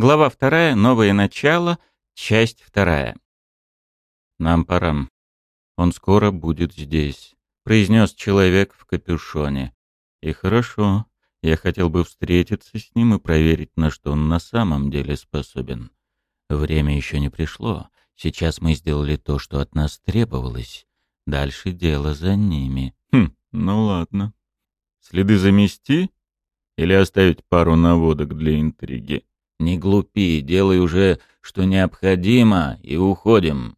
Глава вторая. Новое начало. Часть вторая. «Нам пора. Он скоро будет здесь», — произнес человек в капюшоне. «И хорошо. Я хотел бы встретиться с ним и проверить, на что он на самом деле способен. Время еще не пришло. Сейчас мы сделали то, что от нас требовалось. Дальше дело за ними». «Хм, ну ладно. Следы замести или оставить пару наводок для интриги?» Не глупи, делай уже, что необходимо, и уходим.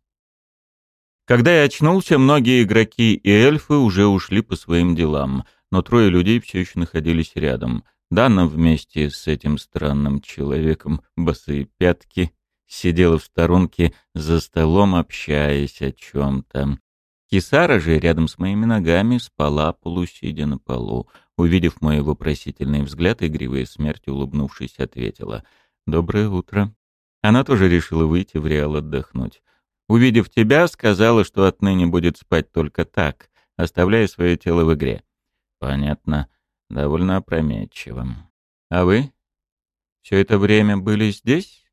Когда я очнулся, многие игроки и эльфы уже ушли по своим делам, но трое людей все еще находились рядом. Дана вместе с этим странным человеком, босые пятки, сидела в сторонке за столом, общаясь о чем-то. Кисара же рядом с моими ногами спала, полусидя на полу. Увидев мой вопросительный взгляд, игривая смерть, улыбнувшись, ответила — «Доброе утро». Она тоже решила выйти в Реал отдохнуть. Увидев тебя, сказала, что отныне будет спать только так, оставляя свое тело в игре. Понятно. Довольно опрометчиво. А вы? Все это время были здесь?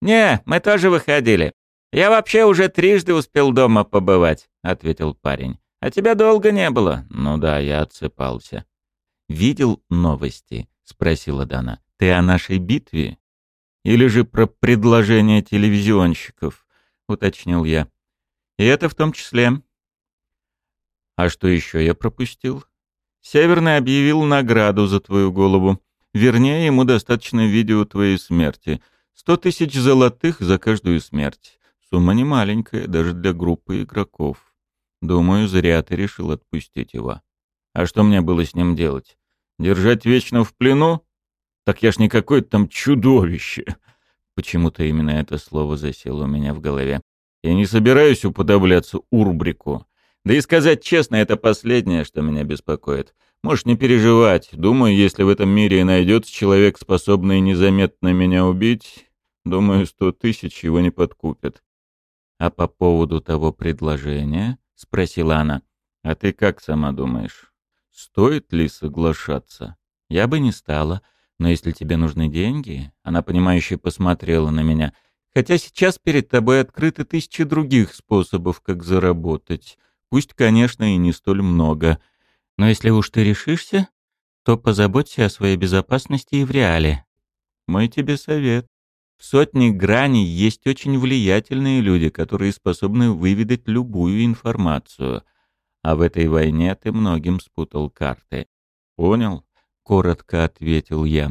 Не, мы тоже выходили. Я вообще уже трижды успел дома побывать, ответил парень. А тебя долго не было. Ну да, я отсыпался. Видел новости? спросила Дана. Ты о нашей битве? Или же про предложение телевизионщиков?» — уточнил я. «И это в том числе». «А что еще я пропустил?» «Северный объявил награду за твою голову. Вернее, ему достаточно видео твоей смерти. Сто тысяч золотых за каждую смерть. Сумма не маленькая, даже для группы игроков. Думаю, зря ты решил отпустить его. А что мне было с ним делать? Держать вечно в плену? Так я ж не какое-то там чудовище. Почему-то именно это слово засело у меня в голове. Я не собираюсь уподобляться Урбрику. Да и сказать честно, это последнее, что меня беспокоит. Можешь не переживать. Думаю, если в этом мире и найдется человек, способный незаметно меня убить, думаю, сто тысяч его не подкупят. А по поводу того предложения, — спросила она, — а ты как сама думаешь, стоит ли соглашаться? Я бы не стала, — но если тебе нужны деньги, она понимающе посмотрела на меня. Хотя сейчас перед тобой открыты тысячи других способов, как заработать. Пусть, конечно, и не столь много. Но если уж ты решишься, то позаботься о своей безопасности и в реале. Мой тебе совет. В сотне граней есть очень влиятельные люди, которые способны выведать любую информацию. А в этой войне ты многим спутал карты. Понял? Коротко ответил я.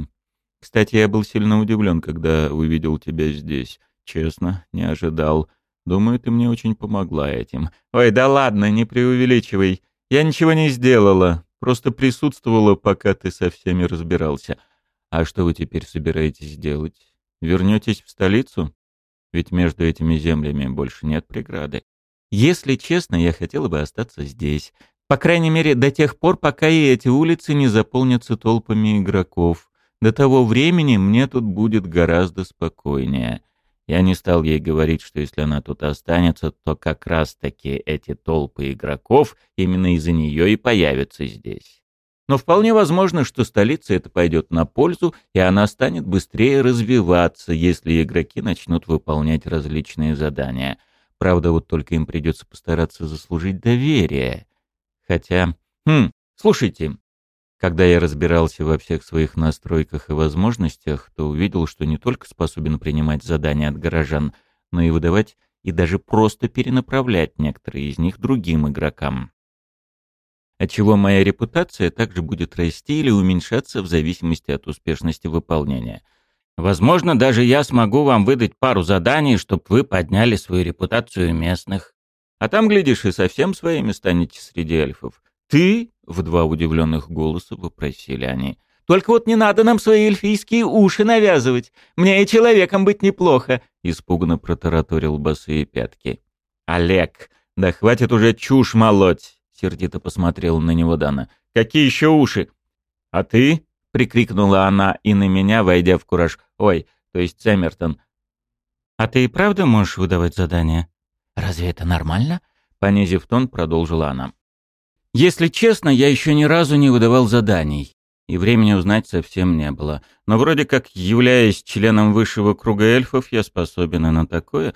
Кстати, я был сильно удивлен, когда увидел тебя здесь. Честно, не ожидал. Думаю, ты мне очень помогла этим. Ой, да ладно, не преувеличивай. Я ничего не сделала. Просто присутствовала, пока ты со всеми разбирался. А что вы теперь собираетесь делать? Вернетесь в столицу? Ведь между этими землями больше нет преграды. Если честно, я хотела бы остаться здесь. По крайней мере, до тех пор, пока и эти улицы не заполнятся толпами игроков. До того времени мне тут будет гораздо спокойнее. Я не стал ей говорить, что если она тут останется, то как раз-таки эти толпы игроков именно из-за нее и появятся здесь. Но вполне возможно, что столице это пойдет на пользу, и она станет быстрее развиваться, если игроки начнут выполнять различные задания. Правда, вот только им придется постараться заслужить доверие. Хотя... Хм, слушайте. Когда я разбирался во всех своих настройках и возможностях, то увидел, что не только способен принимать задания от горожан, но и выдавать и даже просто перенаправлять некоторые из них другим игрокам. Отчего моя репутация также будет расти или уменьшаться в зависимости от успешности выполнения. Возможно, даже я смогу вам выдать пару заданий, чтобы вы подняли свою репутацию местных. А там, глядишь, и совсем своими станете среди эльфов. Ты? — в два удивленных голоса вопросили они. «Только вот не надо нам свои эльфийские уши навязывать. Мне и человеком быть неплохо», — испуганно протараторил босые пятки. «Олег, да хватит уже чушь молоть!» — сердито посмотрел на него Дана. «Какие еще уши?» «А ты?» — прикрикнула она и на меня, войдя в кураж. «Ой, то есть Сэммертон. А ты и правда можешь выдавать задания?» «Разве это нормально?» — понизив тон, продолжила она. «Если честно, я еще ни разу не выдавал заданий. и времени узнать совсем не было. Но вроде как, являясь членом высшего круга эльфов, я способен и на такое.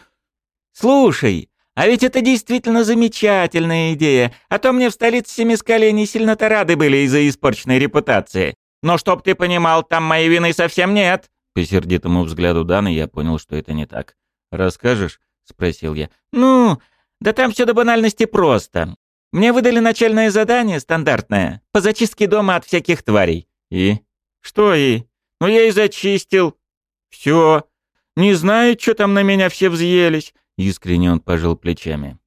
«Слушай, а ведь это действительно замечательная идея, а то мне в столице Семискале не сильно-то рады были из-за испорченной репутации. Но чтоб ты понимал, там моей вины совсем нет». По сердитому взгляду Даны я понял, что это не так. «Расскажешь?» — спросил я. «Ну, да там все до банальности просто. Мне выдали начальное задание, стандартное, по зачистке дома от всяких тварей. И? Что и? Ну я и зачистил. Все. Не знаю, что там на меня все взъелись. Искренне он пожал плечами.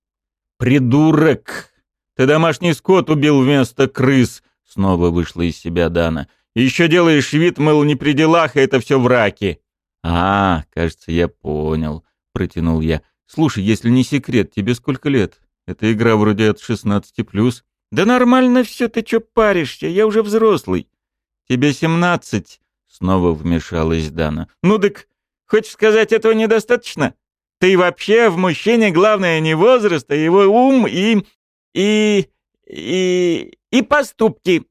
«Придурок! Ты домашний скот убил вместо крыс!» Снова вышла из себя Дана. «Еще делаешь вид, мол, не при делах, и это все враки!» «А, кажется, я понял», — протянул я. «Слушай, если не секрет, тебе сколько лет?» Эта игра вроде от 16+. Да нормально все, ты чё паришься? Я уже взрослый. Тебе 17. Снова вмешалась Дана. Ну дык, хочешь сказать, этого недостаточно? Ты вообще в мужчине главное не возраст, а его ум и... и... и... и поступки.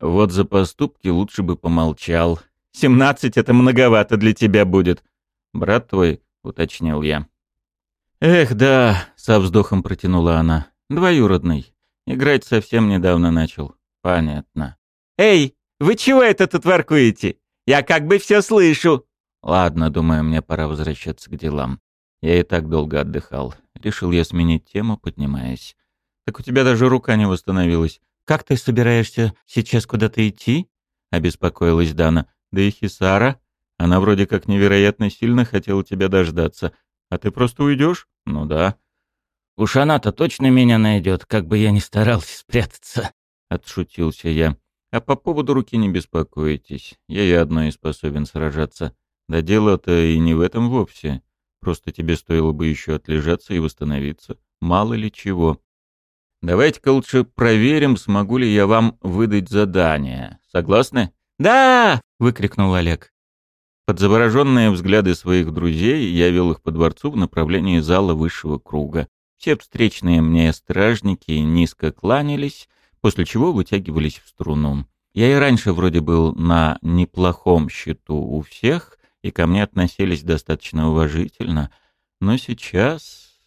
Вот за поступки лучше бы помолчал. Семнадцать — это многовато для тебя будет. Брат твой, — уточнил я. «Эх, да», — со вздохом протянула она. «Двоюродный. Играть совсем недавно начал. Понятно». «Эй, вы чего это тут воркуете? Я как бы все слышу». «Ладно, думаю, мне пора возвращаться к делам. Я и так долго отдыхал. Решил я сменить тему, поднимаясь. Так у тебя даже рука не восстановилась. Как ты собираешься сейчас куда-то идти?» — обеспокоилась Дана. «Да и Хисара. Она вроде как невероятно сильно хотела тебя дождаться. А ты просто уйдешь? Ну да. Уж она-то точно меня найдет, как бы я ни старался спрятаться. Отшутился я. А по поводу руки не беспокойтесь. Я и одной способен сражаться. Да дело-то и не в этом вовсе. Просто тебе стоило бы еще отлежаться и восстановиться. Мало ли чего. Давайте-ка лучше проверим, смогу ли я вам выдать задание. Согласны? «Да!» — выкрикнул Олег. Под завороженные взгляды своих друзей я вел их по дворцу в направлении зала высшего круга. Все встречные мне стражники низко кланялись, после чего вытягивались в струну. Я и раньше вроде был на неплохом счету у всех, и ко мне относились достаточно уважительно, но сейчас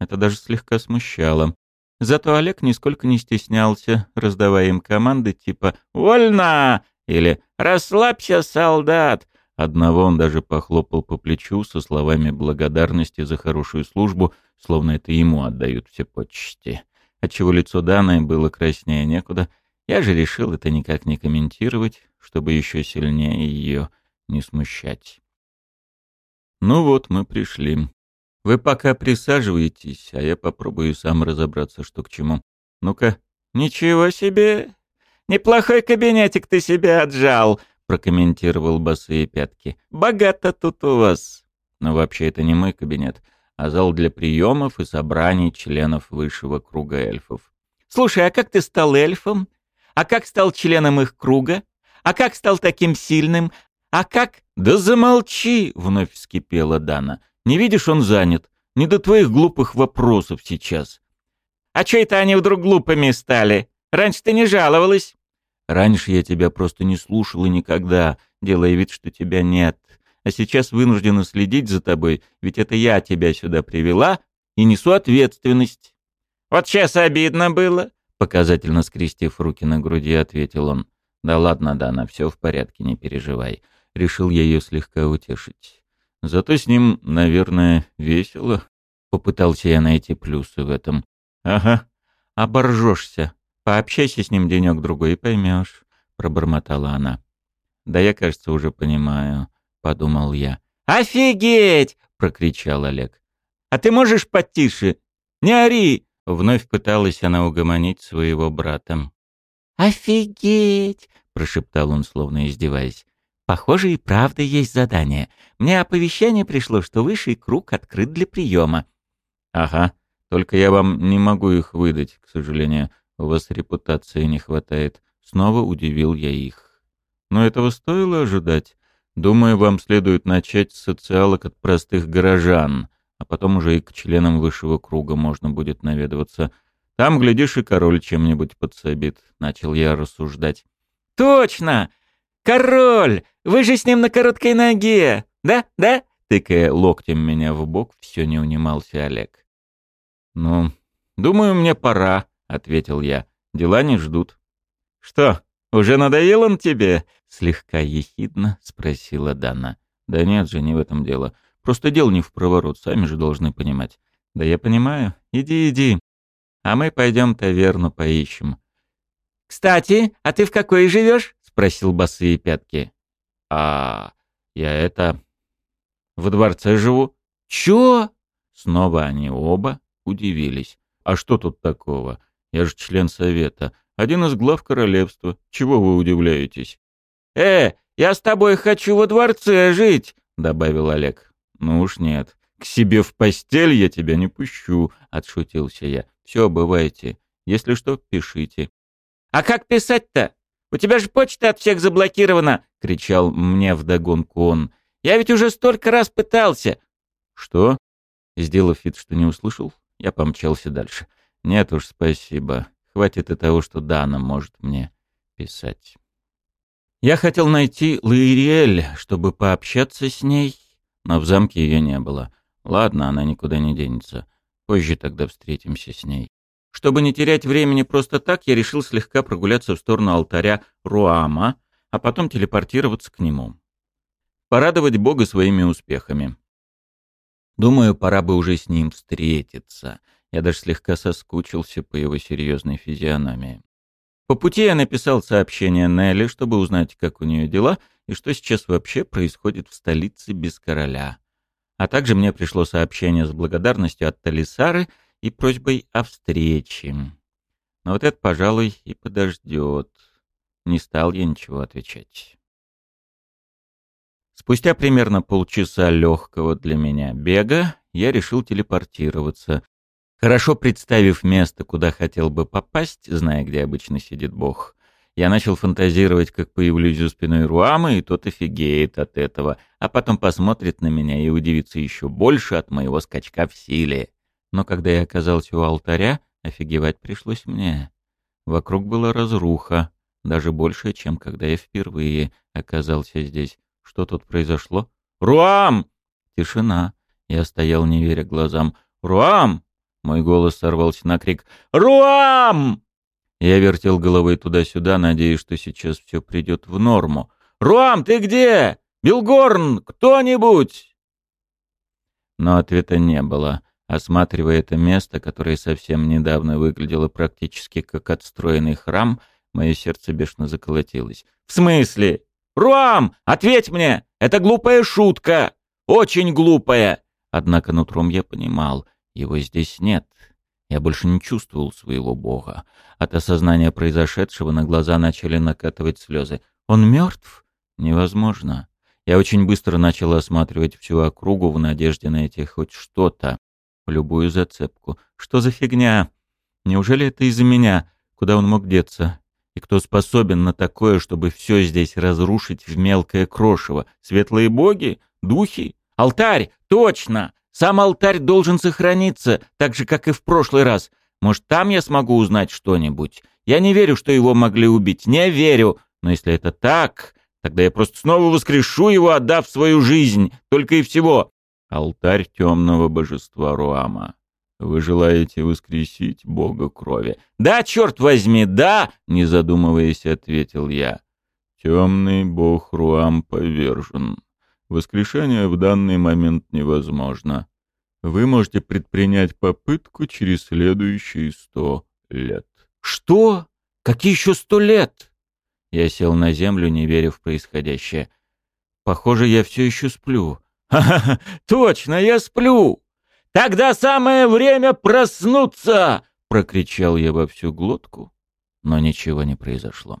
это даже слегка смущало. Зато Олег нисколько не стеснялся, раздавая им команды типа «Вольно!» или «Расслабься, солдат!» Одного он даже похлопал по плечу со словами благодарности за хорошую службу, словно это ему отдают все почести. Отчего лицо Даны было краснее некуда. Я же решил это никак не комментировать, чтобы еще сильнее ее не смущать. Ну вот, мы пришли. Вы пока присаживайтесь, а я попробую сам разобраться, что к чему. Ну-ка. Ничего себе! Неплохой кабинетик ты себе отжал, прокомментировал босые пятки. «Богато тут у вас». Но вообще это не мой кабинет, а зал для приемов и собраний членов высшего круга эльфов. «Слушай, а как ты стал эльфом? А как стал членом их круга? А как стал таким сильным? А как...» «Да замолчи!» — вновь вскипела Дана. «Не видишь, он занят. Не до твоих глупых вопросов сейчас». «А чё это они вдруг глупыми стали? Раньше ты не жаловалась». Раньше я тебя просто не слушал и никогда, делая вид, что тебя нет. А сейчас вынуждена следить за тобой, ведь это я тебя сюда привела и несу ответственность». «Вот сейчас обидно было», — показательно скрестив руки на груди, ответил он. «Да ладно, Дана, все в порядке, не переживай». Решил я ее слегка утешить. Зато с ним, наверное, весело. Попытался я найти плюсы в этом. «Ага, оборжешься», Пообщайся с ним денек-другой и поймешь, пробормотала она. Да я, кажется, уже понимаю, подумал я. Офигеть! прокричал Олег. А ты можешь потише? Не ори! Вновь пыталась она угомонить своего брата. «Офигеть!» — прошептал он, словно издеваясь. «Похоже, и правда есть задание. Мне оповещение пришло, что высший круг открыт для приема». «Ага, только я вам не могу их выдать, к сожалению. У вас репутации не хватает. Снова удивил я их. Но этого стоило ожидать. Думаю, вам следует начать с социалок от простых горожан, а потом уже и к членам высшего круга можно будет наведываться. Там, глядишь, и король чем-нибудь подсобит, — начал я рассуждать. Точно! Король! Вы же с ним на короткой ноге! Да? Да?» Тыкая локтем меня в бок, все не унимался Олег. «Ну, думаю, мне пора», — ответил я. «Дела не ждут». «Что, уже надоел он тебе?» — слегка ехидно спросила Дана. «Да нет же, не в этом дело. Просто дел не в проворот, сами же должны понимать». «Да я понимаю. Иди, иди. А мы пойдем таверну поищем». «Кстати, а ты в какой живешь?» — спросил босые пятки. «А я это... в дворце живу». «Чё?» Снова они оба удивились. «А что тут такого? Я же член совета. Один из глав королевства. Чего вы удивляетесь?» «Э, я с тобой хочу во дворце жить», — добавил Олег. «Ну уж нет. К себе в постель я тебя не пущу», — отшутился я. «Все, бывайте. Если что, пишите». «А как писать-то? У тебя же почта от всех заблокирована!» — кричал мне вдогонку он. «Я ведь уже столько раз пытался!» «Что?» Сделав вид, что не услышал, я помчался дальше. «Нет уж, спасибо. Хватит и того, что Дана может мне писать». Я хотел найти Лаириэль, чтобы пообщаться с ней, но в замке ее не было. Ладно, она никуда не денется. Позже тогда встретимся с ней. Чтобы не терять времени просто так, я решил слегка прогуляться в сторону алтаря Руама, а потом телепортироваться к нему. Порадовать Бога своими успехами. Думаю, пора бы уже с ним встретиться. Я даже слегка соскучился по его серьезной физиономии. По пути я написал сообщение Нелли, чтобы узнать, как у нее дела и что сейчас вообще происходит в столице без короля. А также мне пришло сообщение с благодарностью от Талисары и просьбой о встрече. Но вот это, пожалуй, и подождет. Не стал я ничего отвечать. Спустя примерно полчаса легкого для меня бега я решил телепортироваться. Хорошо представив место, куда хотел бы попасть, зная, где обычно сидит Бог, я начал фантазировать, как появлюсь за спиной Руамы, и тот офигеет от этого, а потом посмотрит на меня и удивится еще больше от моего скачка в силе. Но когда я оказался у алтаря, офигевать пришлось мне. Вокруг была разруха, даже больше, чем когда я впервые оказался здесь. Что тут произошло? «Руам!» Тишина. Я стоял, не веря глазам. «Руам!» Мой голос сорвался на крик. «Руам!» Я вертел головой туда-сюда, надеясь, что сейчас все придет в норму. «Руам, ты где? Билгорн, кто-нибудь?» Но ответа не было. Осматривая это место, которое совсем недавно выглядело практически как отстроенный храм, мое сердце бешено заколотилось. «В смысле? Руам, ответь мне! Это глупая шутка! Очень глупая!» Однако нутром я понимал, его здесь нет. Я больше не чувствовал своего бога. От осознания произошедшего на глаза начали накатывать слезы. «Он мертв?» «Невозможно». Я очень быстро начал осматривать всю округу в надежде найти хоть что-то любую зацепку. Что за фигня? Неужели это из-за меня? Куда он мог деться? И кто способен на такое, чтобы все здесь разрушить в мелкое крошево? Светлые боги? Духи? Алтарь! Точно! Сам алтарь должен сохраниться, так же, как и в прошлый раз. Может, там я смогу узнать что-нибудь? Я не верю, что его могли убить. Не верю. Но если это так, тогда я просто снова воскрешу его, отдав свою жизнь. Только и всего. Алтарь темного божества Руама. Вы желаете воскресить бога крови? Да, черт возьми, да! Не задумываясь, ответил я. Темный бог Руам повержен. Воскрешение в данный момент невозможно. Вы можете предпринять попытку через следующие сто лет. Что? Какие еще сто лет? Я сел на землю, не веря в происходящее. Похоже, я все еще сплю. «Ха-ха-ха! Точно, я сплю! Тогда самое время проснуться!» — прокричал я во всю глотку, но ничего не произошло.